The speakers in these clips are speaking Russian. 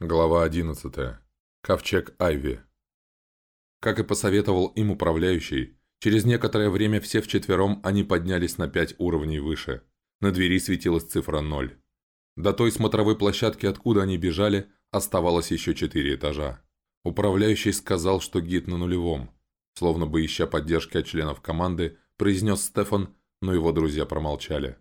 Глава 11. Ковчег Айви. Как и посоветовал им управляющий, через некоторое время все вчетвером они поднялись на пять уровней выше. На двери светилась цифра 0. До той смотровой площадки, откуда они бежали, оставалось еще четыре этажа. Управляющий сказал, что гид на нулевом. Словно бы ища поддержки от членов команды, произнес Стефан, но его друзья промолчали.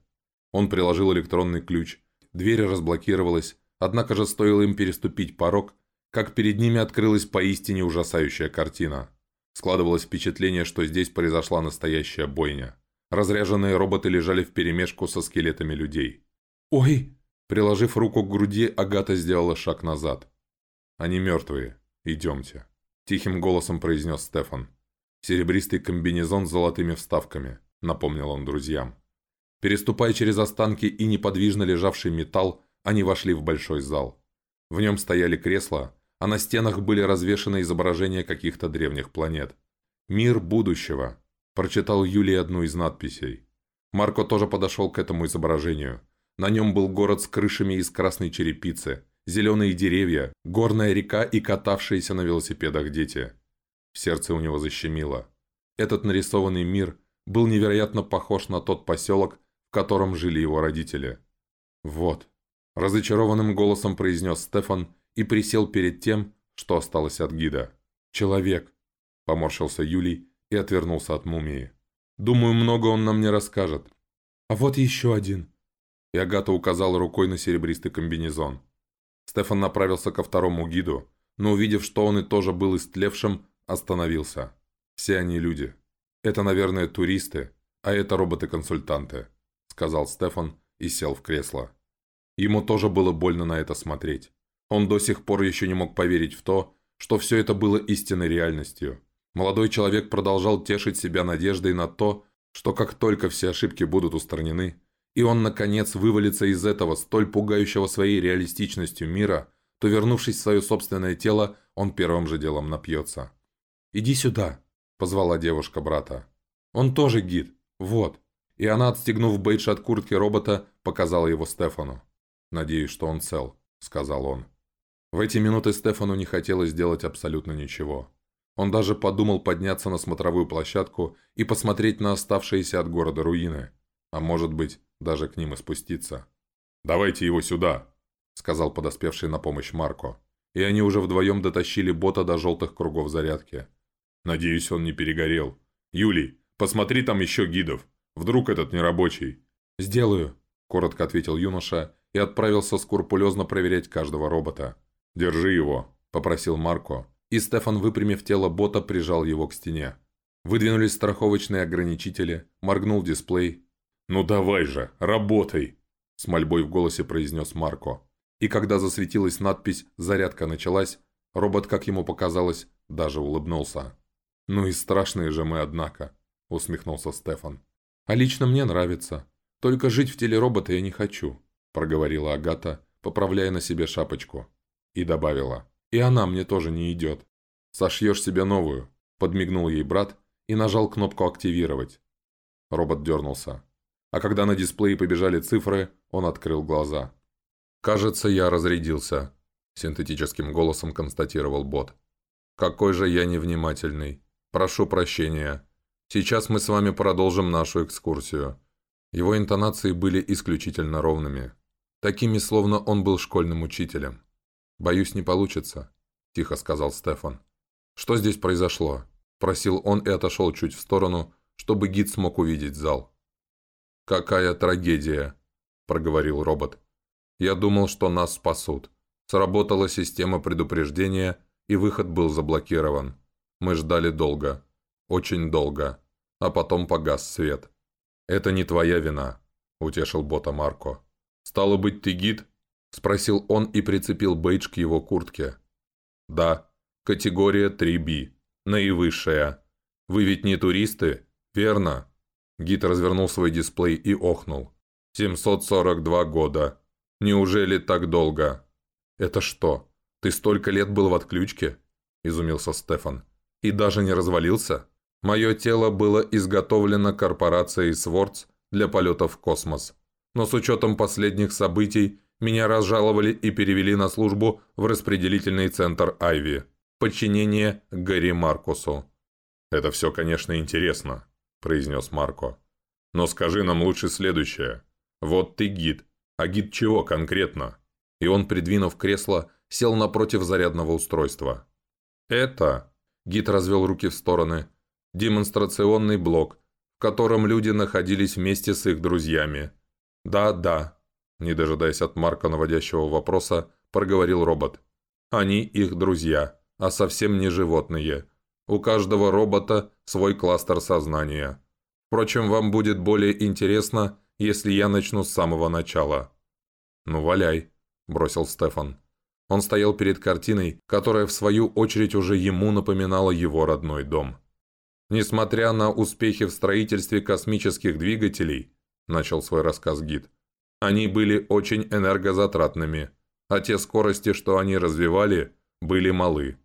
Он приложил электронный ключ, дверь разблокировалась, Однако же стоило им переступить порог, как перед ними открылась поистине ужасающая картина. Складывалось впечатление, что здесь произошла настоящая бойня. Разряженные роботы лежали вперемешку со скелетами людей. «Ой!» Приложив руку к груди, Агата сделала шаг назад. «Они мертвые. Идемте», – тихим голосом произнес Стефан. «Серебристый комбинезон с золотыми вставками», – напомнил он друзьям. Переступая через останки и неподвижно лежавший металл, они вошли в большой зал. В нем стояли кресла, а на стенах были развешаны изображения каких-то древних планет. «Мир будущего», – прочитал Юлий одну из надписей. Марко тоже подошел к этому изображению. На нем был город с крышами из красной черепицы, зеленые деревья, горная река и катавшиеся на велосипедах дети. В сердце у него защемило. Этот нарисованный мир был невероятно похож на тот поселок, в котором жили его родители. Вот, Разочарованным голосом произнес Стефан и присел перед тем, что осталось от гида. «Человек», – поморщился Юлий и отвернулся от мумии. «Думаю, много он нам не расскажет». «А вот еще один». И Агата указала рукой на серебристый комбинезон. Стефан направился ко второму гиду, но увидев, что он и тоже был истлевшим, остановился. «Все они люди. Это, наверное, туристы, а это роботы-консультанты», – сказал Стефан и сел в кресло. Ему тоже было больно на это смотреть. Он до сих пор еще не мог поверить в то, что все это было истинной реальностью. Молодой человек продолжал тешить себя надеждой на то, что как только все ошибки будут устранены, и он, наконец, вывалится из этого столь пугающего своей реалистичностью мира, то, вернувшись в свое собственное тело, он первым же делом напьется. «Иди сюда», – позвала девушка брата. «Он тоже гид. Вот». И она, отстегнув бейдж от куртки робота, показала его Стефану. «Надеюсь, что он цел», — сказал он. В эти минуты Стефану не хотелось делать абсолютно ничего. Он даже подумал подняться на смотровую площадку и посмотреть на оставшиеся от города руины, а может быть, даже к ним и спуститься. «Давайте его сюда», — сказал подоспевший на помощь Марко, и они уже вдвоем дотащили бота до желтых кругов зарядки. «Надеюсь, он не перегорел. Юлий, посмотри там еще гидов. Вдруг этот нерабочий?» «Сделаю», — коротко ответил юноша и отправился скрупулезно проверять каждого робота. «Держи его», – попросил Марко, и Стефан, выпрямив тело бота, прижал его к стене. Выдвинулись страховочные ограничители, моргнул дисплей. «Ну давай же, работай!» – с мольбой в голосе произнес Марко. И когда засветилась надпись «Зарядка началась», робот, как ему показалось, даже улыбнулся. «Ну и страшные же мы, однако», – усмехнулся Стефан. «А лично мне нравится. Только жить в теле робота я не хочу проговорила Агата, поправляя на себе шапочку. И добавила. «И она мне тоже не идет. Сошьешь себе новую», – подмигнул ей брат и нажал кнопку «Активировать». Робот дернулся. А когда на дисплее побежали цифры, он открыл глаза. «Кажется, я разрядился», – синтетическим голосом констатировал бот. «Какой же я невнимательный. Прошу прощения. Сейчас мы с вами продолжим нашу экскурсию». Его интонации были исключительно ровными такими, словно он был школьным учителем. «Боюсь, не получится», – тихо сказал Стефан. «Что здесь произошло?» – просил он и отошел чуть в сторону, чтобы гид смог увидеть зал. «Какая трагедия!» – проговорил робот. «Я думал, что нас спасут. Сработала система предупреждения, и выход был заблокирован. Мы ждали долго. Очень долго. А потом погас свет. Это не твоя вина», – утешил бота Марко. «Стало быть, ты гид?» – спросил он и прицепил бейдж к его куртке. «Да, категория 3B, наивысшая. Вы ведь не туристы, верно?» Гид развернул свой дисплей и охнул. «742 года. Неужели так долго?» «Это что, ты столько лет был в отключке?» – изумился Стефан. «И даже не развалился?» «Мое тело было изготовлено корпорацией Свордс для полета в космос но с учетом последних событий меня разжаловали и перевели на службу в распределительный центр Айви. Подчинение Гарри Маркусу. «Это все, конечно, интересно», – произнес Марко. «Но скажи нам лучше следующее. Вот ты гид. А гид чего конкретно?» И он, придвинув кресло, сел напротив зарядного устройства. «Это...» – гид развел руки в стороны. «Демонстрационный блок, в котором люди находились вместе с их друзьями. Да-да, не дожидаясь от Марка наводящего вопроса, проговорил робот. Они их друзья, а совсем не животные. У каждого робота свой кластер сознания. Впрочем, вам будет более интересно, если я начну с самого начала. «Ну, валяй», – бросил Стефан. Он стоял перед картиной, которая в свою очередь уже ему напоминала его родной дом. Несмотря на успехи в строительстве космических двигателей, начал свой рассказ гид, они были очень энергозатратными, а те скорости, что они развивали, были малы.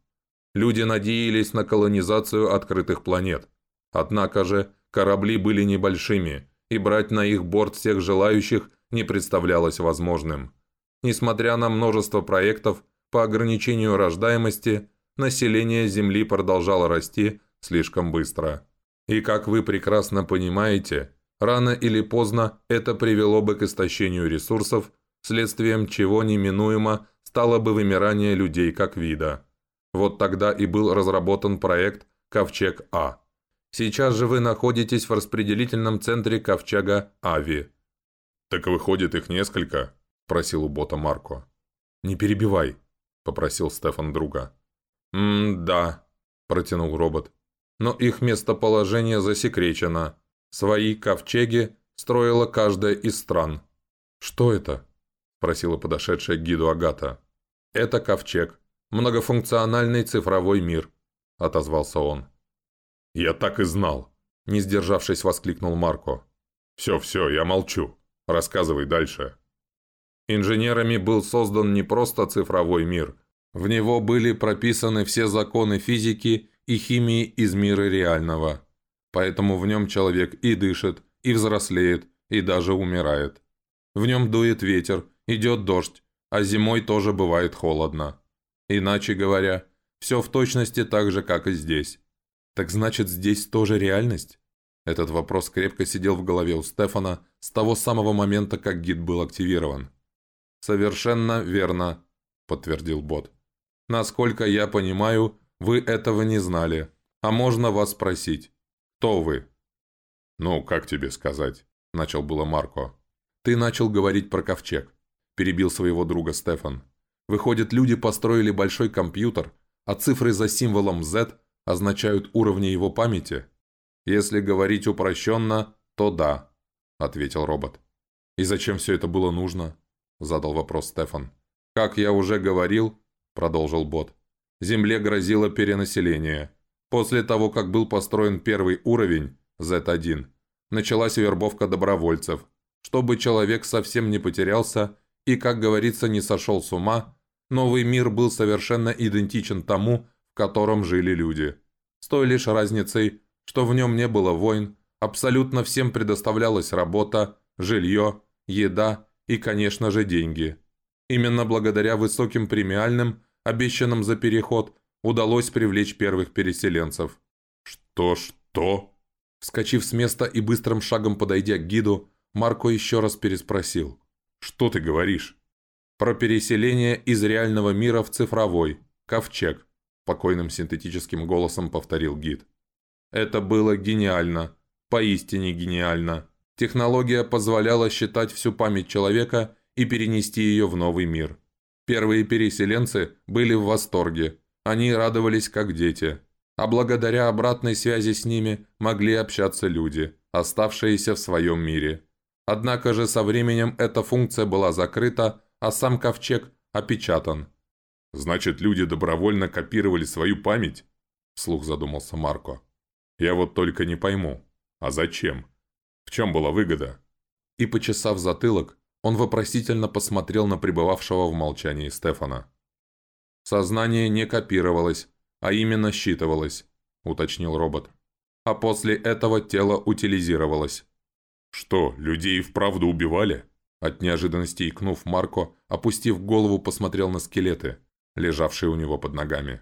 Люди надеялись на колонизацию открытых планет. Однако же корабли были небольшими, и брать на их борт всех желающих не представлялось возможным. Несмотря на множество проектов по ограничению рождаемости, население Земли продолжало расти слишком быстро. И как вы прекрасно понимаете, Рано или поздно это привело бы к истощению ресурсов, следствием чего неминуемо стало бы вымирание людей как вида. Вот тогда и был разработан проект «Ковчег-А». Сейчас же вы находитесь в распределительном центре ковчега Ави. «Так выходит их несколько?» – просил у бота Марко. «Не перебивай», – попросил Стефан друга. «М-да», – протянул робот. «Но их местоположение засекречено. Свои ковчеги строила каждая из стран. «Что это?» – спросила подошедшая к гиду Агата. «Это ковчег. Многофункциональный цифровой мир», – отозвался он. «Я так и знал!» – не сдержавшись, воскликнул Марко. «Все, все, я молчу. Рассказывай дальше». Инженерами был создан не просто цифровой мир. В него были прописаны все законы физики и химии из мира реального поэтому в нем человек и дышит, и взрослеет, и даже умирает. В нем дует ветер, идет дождь, а зимой тоже бывает холодно. Иначе говоря, все в точности так же, как и здесь. Так значит, здесь тоже реальность? Этот вопрос крепко сидел в голове у Стефана с того самого момента, как гид был активирован. «Совершенно верно», – подтвердил бот. «Насколько я понимаю, вы этого не знали. А можно вас спросить, «Кто вы?» «Ну, как тебе сказать?» – начал было Марко. «Ты начал говорить про ковчег», – перебил своего друга Стефан. «Выходит, люди построили большой компьютер, а цифры за символом Z означают уровни его памяти?» «Если говорить упрощенно, то да», – ответил робот. «И зачем все это было нужно?» – задал вопрос Стефан. «Как я уже говорил», – продолжил бот, – «Земле грозило перенаселение». После того, как был построен первый уровень, Z1, началась вербовка добровольцев, чтобы человек совсем не потерялся и, как говорится, не сошел с ума, новый мир был совершенно идентичен тому, в котором жили люди. С той лишь разницей, что в нем не было войн, абсолютно всем предоставлялась работа, жилье, еда и, конечно же, деньги. Именно благодаря высоким премиальным, обещанным за переход, удалось привлечь первых переселенцев. «Что, что?» Вскочив с места и быстрым шагом подойдя к гиду, Марко еще раз переспросил. «Что ты говоришь?» «Про переселение из реального мира в цифровой. Ковчег», – покойным синтетическим голосом повторил гид. «Это было гениально. Поистине гениально. Технология позволяла считать всю память человека и перенести ее в новый мир. Первые переселенцы были в восторге, они радовались как дети, а благодаря обратной связи с ними могли общаться люди, оставшиеся в своем мире. Однако же со временем эта функция была закрыта, а сам ковчег опечатан. «Значит, люди добровольно копировали свою память?» – вслух задумался Марко. «Я вот только не пойму. А зачем? В чем была выгода?» И, почесав затылок, он вопросительно посмотрел на пребывавшего в молчании Стефана. «Сознание не копировалось, а именно считывалось», – уточнил робот. «А после этого тело утилизировалось». «Что, людей вправду убивали?» От неожиданности икнув, Марко, опустив голову, посмотрел на скелеты, лежавшие у него под ногами.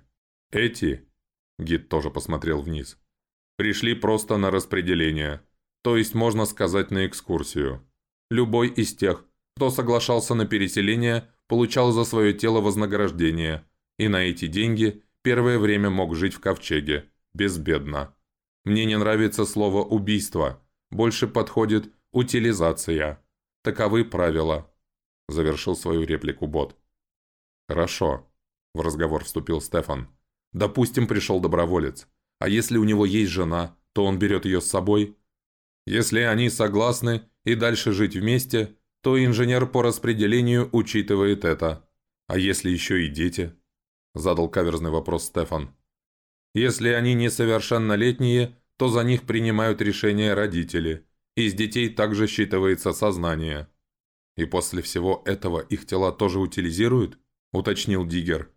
«Эти...» – гид тоже посмотрел вниз. «Пришли просто на распределение, то есть, можно сказать, на экскурсию. Любой из тех, кто соглашался на переселение, получал за свое тело вознаграждение, и на эти деньги первое время мог жить в ковчеге, безбедно. Мне не нравится слово «убийство», больше подходит «утилизация». Таковы правила», – завершил свою реплику бот. «Хорошо», – в разговор вступил Стефан. «Допустим, пришел доброволец. А если у него есть жена, то он берет ее с собой?» «Если они согласны и дальше жить вместе, то инженер по распределению учитывает это. А если еще и дети?» – задал каверзный вопрос Стефан. «Если они несовершеннолетние, то за них принимают решения родители. Из детей также считывается сознание. И после всего этого их тела тоже утилизируют? Уточнил Диггер.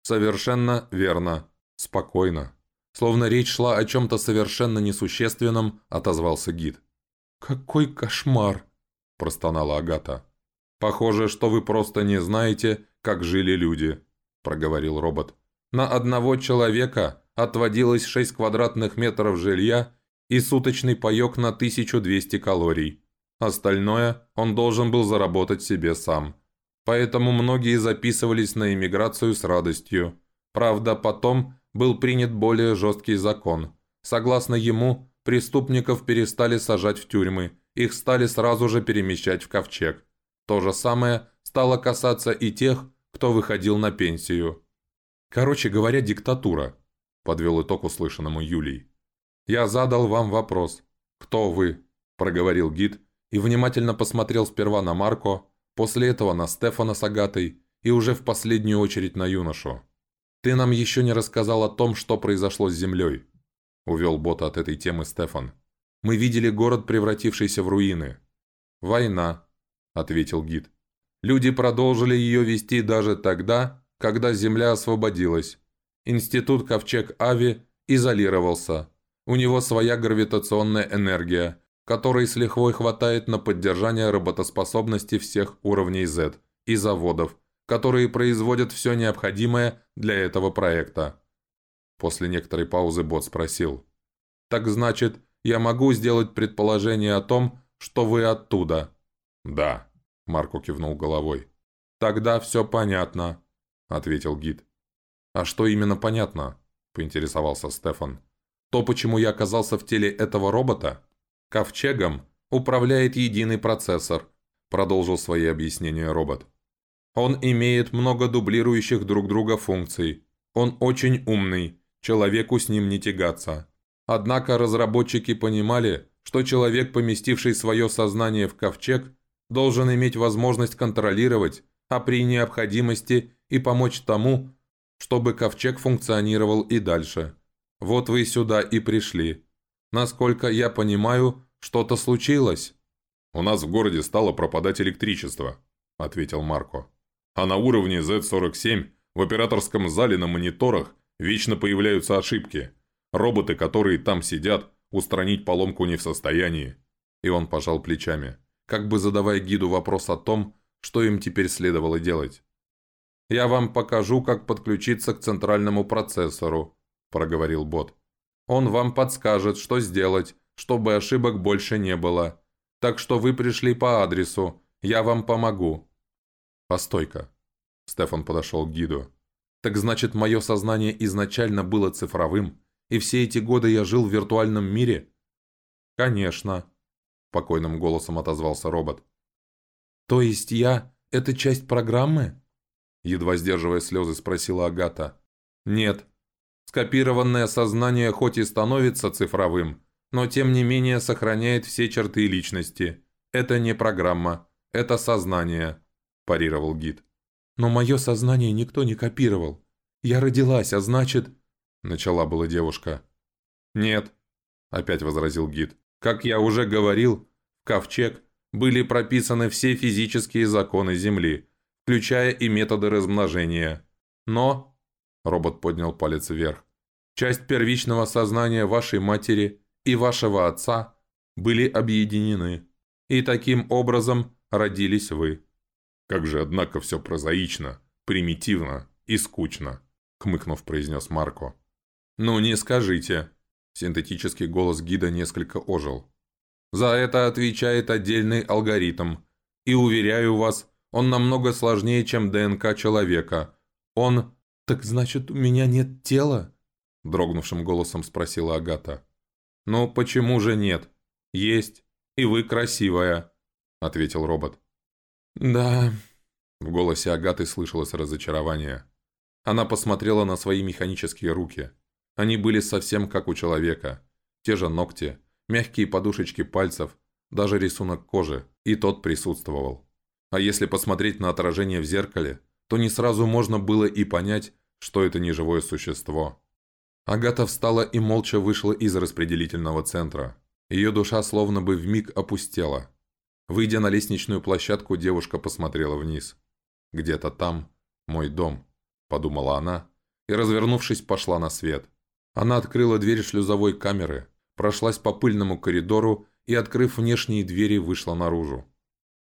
Совершенно верно. Спокойно. Словно речь шла о чем-то совершенно несущественном, отозвался гид. «Какой кошмар!» – простонала Агата. «Похоже, что вы просто не знаете, как жили люди», – проговорил робот. «На одного человека отводилось 6 квадратных метров жилья и суточный паёк на 1200 калорий. Остальное он должен был заработать себе сам. Поэтому многие записывались на иммиграцию с радостью. Правда, потом был принят более жесткий закон. Согласно ему, преступников перестали сажать в тюрьмы, их стали сразу же перемещать в ковчег. То же самое стало касаться и тех, кто выходил на пенсию. Короче говоря, диктатура, подвел итог услышанному Юлий. «Я задал вам вопрос. Кто вы?» – проговорил гид и внимательно посмотрел сперва на Марко, после этого на Стефана с Агатой и уже в последнюю очередь на юношу. «Ты нам еще не рассказал о том, что произошло с Землей», – увел бота от этой темы Стефан. «Мы видели город, превратившийся в руины». «Война», – ответил гид. «Люди продолжили ее вести даже тогда, когда Земля освободилась. Институт Ковчег-Ави изолировался, у него своя гравитационная энергия, которой с лихвой хватает на поддержание работоспособности всех уровней Z и заводов, которые производят все необходимое для этого проекта. После некоторой паузы бот спросил. «Так значит, я могу сделать предположение о том, что вы оттуда?» «Да», – Марко кивнул головой. «Тогда все понятно», – ответил гид. «А что именно понятно?» – поинтересовался Стефан. То, почему я оказался в теле этого робота? Ковчегом управляет единый процессор, продолжил свои объяснения робот. Он имеет много дублирующих друг друга функций. Он очень умный, человеку с ним не тягаться. Однако разработчики понимали, что человек, поместивший свое сознание в ковчег, должен иметь возможность контролировать, а при необходимости и помочь тому, чтобы ковчег функционировал и дальше. Вот вы сюда и пришли. Насколько я понимаю, что-то случилось». «У нас в городе стало пропадать электричество», – ответил Марко. «А на уровне Z47 в операторском зале на мониторах вечно появляются ошибки. Роботы, которые там сидят, устранить поломку не в состоянии». И он пожал плечами, как бы задавая гиду вопрос о том, что им теперь следовало делать. «Я вам покажу, как подключиться к центральному процессору», – проговорил бот. «Он вам подскажет, что сделать, чтобы ошибок больше не было. Так что вы пришли по адресу, я вам помогу». «Постой-ка». Стефан подошел к гиду. «Так значит, мое сознание изначально было цифровым, и все эти годы я жил в виртуальном мире?» «Конечно», – спокойным голосом отозвался робот. «То есть я – это часть программы?» Едва сдерживая слезы, спросила Агата. «Нет, Скопированное сознание хоть и становится цифровым, но тем не менее сохраняет все черты личности. Это не программа, это сознание», – парировал гид. «Но мое сознание никто не копировал. Я родилась, а значит...» – начала была девушка. «Нет», – опять возразил гид. «Как я уже говорил, в ковчег были прописаны все физические законы Земли, включая и методы размножения. Но Робот поднял палец вверх. Часть первичного сознания вашей матери и вашего отца были объединены. И таким образом родились вы». «Как же, однако, все прозаично, примитивно и скучно», — хмыкнув, произнес Марко. «Ну, не скажите». Синтетический голос гида несколько ожил. «За это отвечает отдельный алгоритм. И, уверяю вас, он намного сложнее, чем ДНК человека. Он...» «Так значит, у меня нет тела?» Дрогнувшим голосом спросила Агата. «Ну, почему же нет? Есть. И вы красивая», — ответил робот. «Да...» В голосе Агаты слышалось разочарование. Она посмотрела на свои механические руки. Они были совсем как у человека. Те же ногти, мягкие подушечки пальцев, даже рисунок кожи, и тот присутствовал. А если посмотреть на отражение в зеркале, то не сразу можно было и понять, что это не живое существо. Агата встала и молча вышла из распределительного центра. Ее душа словно бы вмиг опустела. Выйдя на лестничную площадку, девушка посмотрела вниз. «Где-то там мой дом», – подумала она, и, развернувшись, пошла на свет. Она открыла дверь шлюзовой камеры, прошлась по пыльному коридору и, открыв внешние двери, вышла наружу.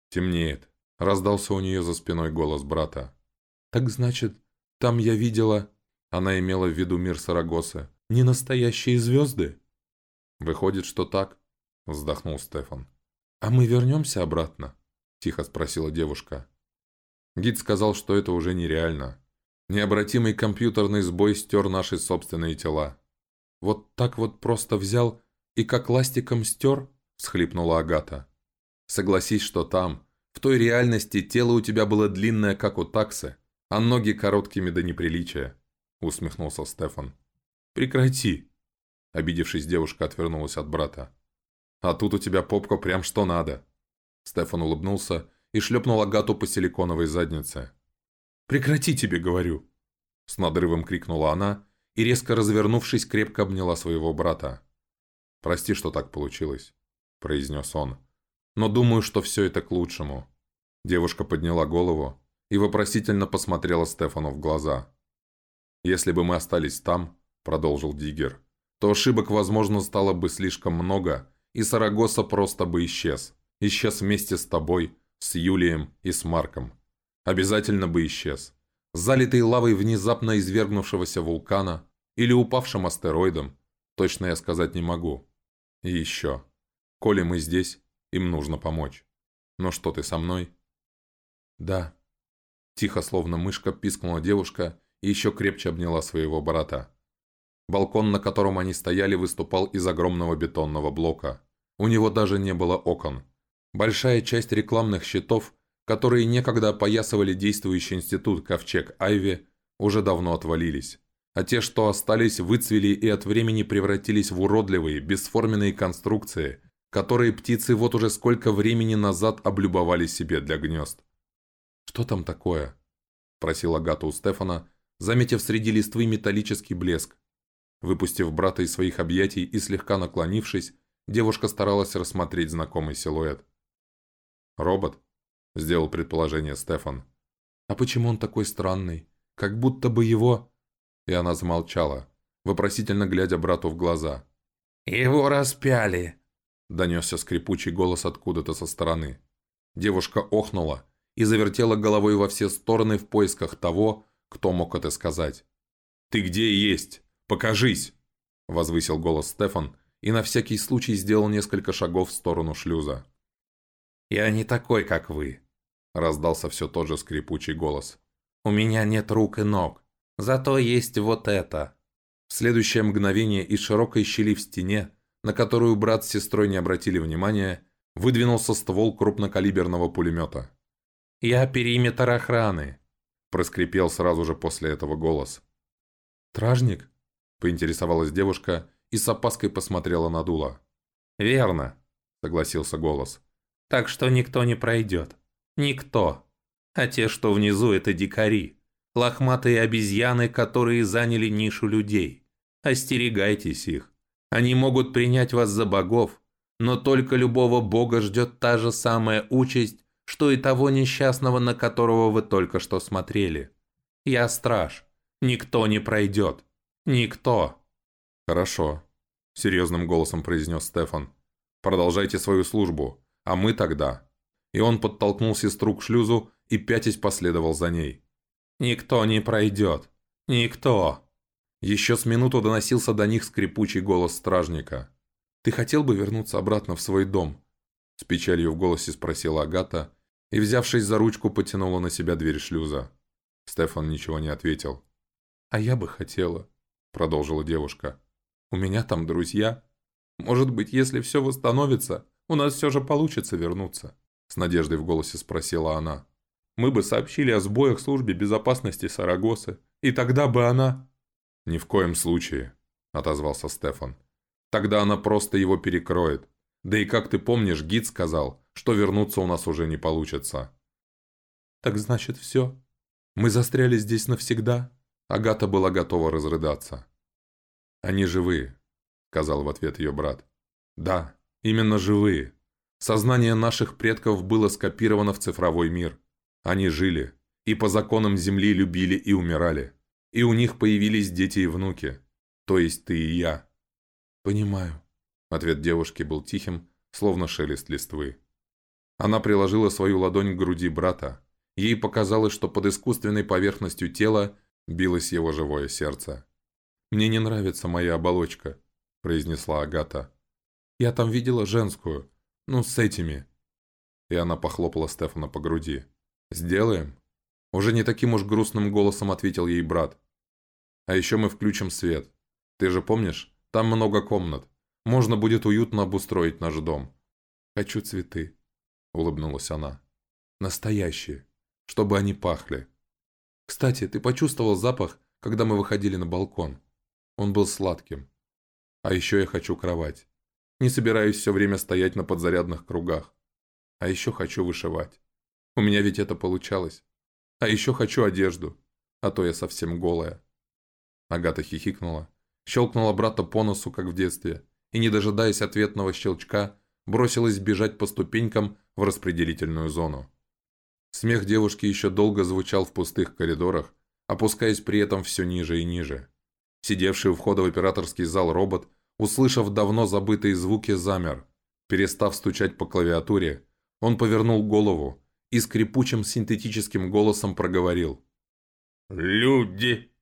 «Темнеет», – раздался у нее за спиной голос брата. «Так значит, там я видела...» Она имела в виду мир Сарагосы. «Не настоящие звезды?» «Выходит, что так», – вздохнул Стефан. «А мы вернемся обратно?» – тихо спросила девушка. Гид сказал, что это уже нереально. Необратимый компьютерный сбой стер наши собственные тела. «Вот так вот просто взял и как ластиком стер?» – всхлипнула Агата. «Согласись, что там, в той реальности, тело у тебя было длинное, как у таксы, а ноги короткими до неприличия», – усмехнулся Стефан. «Прекрати!» Обидевшись, девушка отвернулась от брата. «А тут у тебя попка прям что надо!» Стефан улыбнулся и шлепнул Агату по силиконовой заднице. «Прекрати тебе, говорю!» С надрывом крикнула она и, резко развернувшись, крепко обняла своего брата. «Прости, что так получилось», – произнес он. «Но думаю, что все это к лучшему». Девушка подняла голову и вопросительно посмотрела Стефану в глаза. «Если бы мы остались там», – продолжил Диггер, – «то ошибок, возможно, стало бы слишком много, и Сарагоса просто бы исчез. Исчез вместе с тобой, с Юлием и с Марком. Обязательно бы исчез. Залитый лавой внезапно извергнувшегося вулкана или упавшим астероидом, точно я сказать не могу. И еще. Коли мы здесь, им нужно помочь. Но что ты со мной? Да. Тихо, словно мышка, пискнула девушка и еще крепче обняла своего брата. Балкон, на котором они стояли, выступал из огромного бетонного блока. У него даже не было окон. Большая часть рекламных щитов, которые некогда опоясывали действующий институт Ковчег Айви, уже давно отвалились. А те, что остались, выцвели и от времени превратились в уродливые, бесформенные конструкции, которые птицы вот уже сколько времени назад облюбовали себе для гнезд. «Что там такое?» – просила Гата у Стефана, заметив среди листвы металлический блеск. Выпустив брата из своих объятий и слегка наклонившись, девушка старалась рассмотреть знакомый силуэт. «Робот?» – сделал предположение Стефан. «А почему он такой странный? Как будто бы его...» И она замолчала, вопросительно глядя брату в глаза. «Его распяли!» – донесся скрипучий голос откуда-то со стороны. Девушка охнула и завертела головой во все стороны в поисках того, кто мог это сказать. «Ты где есть? Покажись!» – возвысил голос Стефан и на всякий случай сделал несколько шагов в сторону шлюза. «Я не такой, как вы», – раздался все тот же скрипучий голос. «У меня нет рук и ног, зато есть вот это». В следующее мгновение из широкой щели в стене, на которую брат с сестрой не обратили внимания, выдвинулся ствол крупнокалиберного пулемета. «Я периметр охраны», – проскрипел сразу же после этого голос. «Тражник?» – поинтересовалась девушка и с опаской посмотрела на дуло. «Верно», – согласился голос. «Так что никто не пройдет. Никто. А те, что внизу, это дикари. Лохматые обезьяны, которые заняли нишу людей. Остерегайтесь их. Они могут принять вас за богов, но только любого бога ждет та же самая участь, что и того несчастного, на которого вы только что смотрели. Я страж. Никто не пройдет. Никто. Хорошо, серьезным голосом произнес Стефан. Продолжайте свою службу, а мы тогда. И он подтолкнул сестру к шлюзу и пятясь последовал за ней. «Никто не пройдет! Никто!» Еще с минуту доносился до них скрипучий голос стражника. «Ты хотел бы вернуться обратно в свой дом?» С печалью в голосе спросила Агата и, взявшись за ручку, потянула на себя дверь шлюза. Стефан ничего не ответил. «А я бы хотела», — продолжила девушка. «У меня там друзья. Может быть, если все восстановится, у нас все же получится вернуться?» С надеждой в голосе спросила она. «Мы бы сообщили о сбоях службе безопасности Сарагосы, и тогда бы она...» «Ни в коем случае», — отозвался Стефан. «Тогда она просто его перекроет. Да и как ты помнишь, гид сказал, что вернуться у нас уже не получится». «Так значит все? Мы застряли здесь навсегда?» Агата была готова разрыдаться. «Они живые», — сказал в ответ ее брат. «Да, именно живые. Сознание наших предков было скопировано в цифровой мир. Они жили, и по законам Земли любили и умирали. И у них появились дети и внуки. То есть ты и я». «Понимаю», — ответ девушки был тихим, словно шелест листвы. Она приложила свою ладонь к груди брата. Ей показалось, что под искусственной поверхностью тела билось его живое сердце. «Мне не нравится моя оболочка», – произнесла Агата. «Я там видела женскую. Ну, с этими». И она похлопала Стефана по груди. «Сделаем?» Уже не таким уж грустным голосом ответил ей брат. «А еще мы включим свет. Ты же помнишь, там много комнат. Можно будет уютно обустроить наш дом». «Хочу цветы», – улыбнулась она. «Настоящие, чтобы они пахли». Кстати, ты почувствовал запах, когда мы выходили на балкон? Он был сладким. А еще я хочу кровать. Не собираюсь все время стоять на подзарядных кругах. А еще хочу вышивать. У меня ведь это получалось. А еще хочу одежду. А то я совсем голая. Агата хихикнула, щелкнула брата по носу, как в детстве, и, не дожидаясь ответного щелчка, бросилась бежать по ступенькам в распределительную зону. Смех девушки еще долго звучал в пустых коридорах, опускаясь при этом все ниже и ниже. Сидевший у входа в операторский зал робот, услышав давно забытые звуки, замер. Перестав стучать по клавиатуре, он повернул голову и скрипучим синтетическим голосом проговорил. «Люди